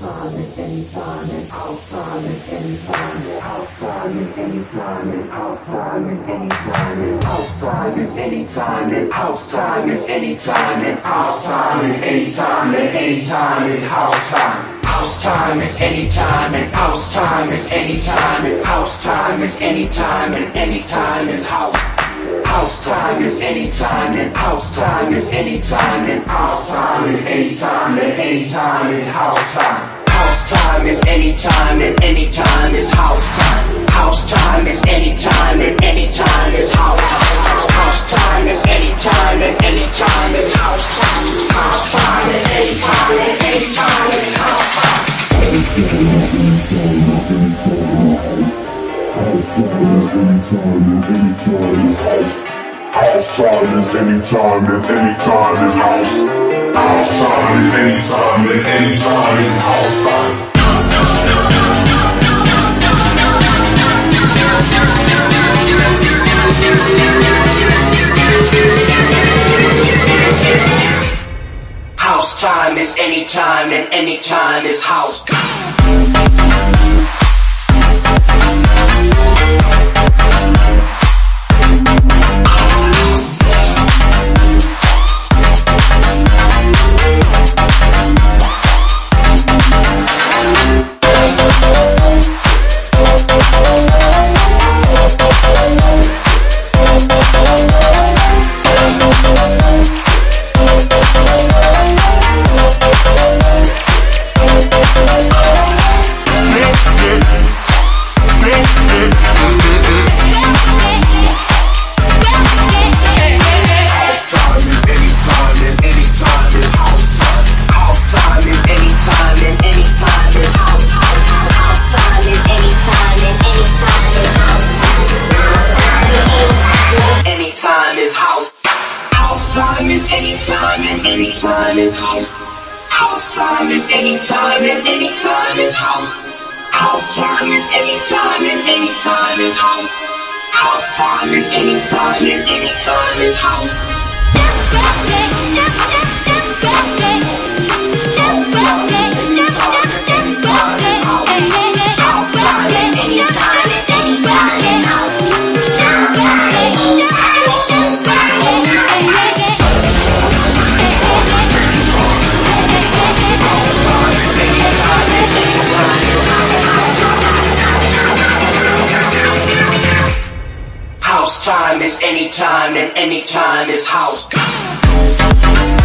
time is anytime and time anytime and time is anytime and time anytime and house time is anytime and time anytime and time anytime and anytime is house time. House time is anytime and house time is anytime and house time is anytime and anytime is house. House time is anytime and house time is anytime and house time is anytime and anytime is house time. Time is anytime and anytime is house time. House time is anytime and anytime is house time. House time is anytime and anytime is house time. House time is anytime and anytime is house time. House time is anytime and anytime is house. House time is anytime and anytime is house is anytime and anytime is house. House Time is anytime and anytime is house. House time is anytime and anytime is house. House time is anytime and anytime is house. House time is anytime and anytime is house. Time is anytime and anytime is house. House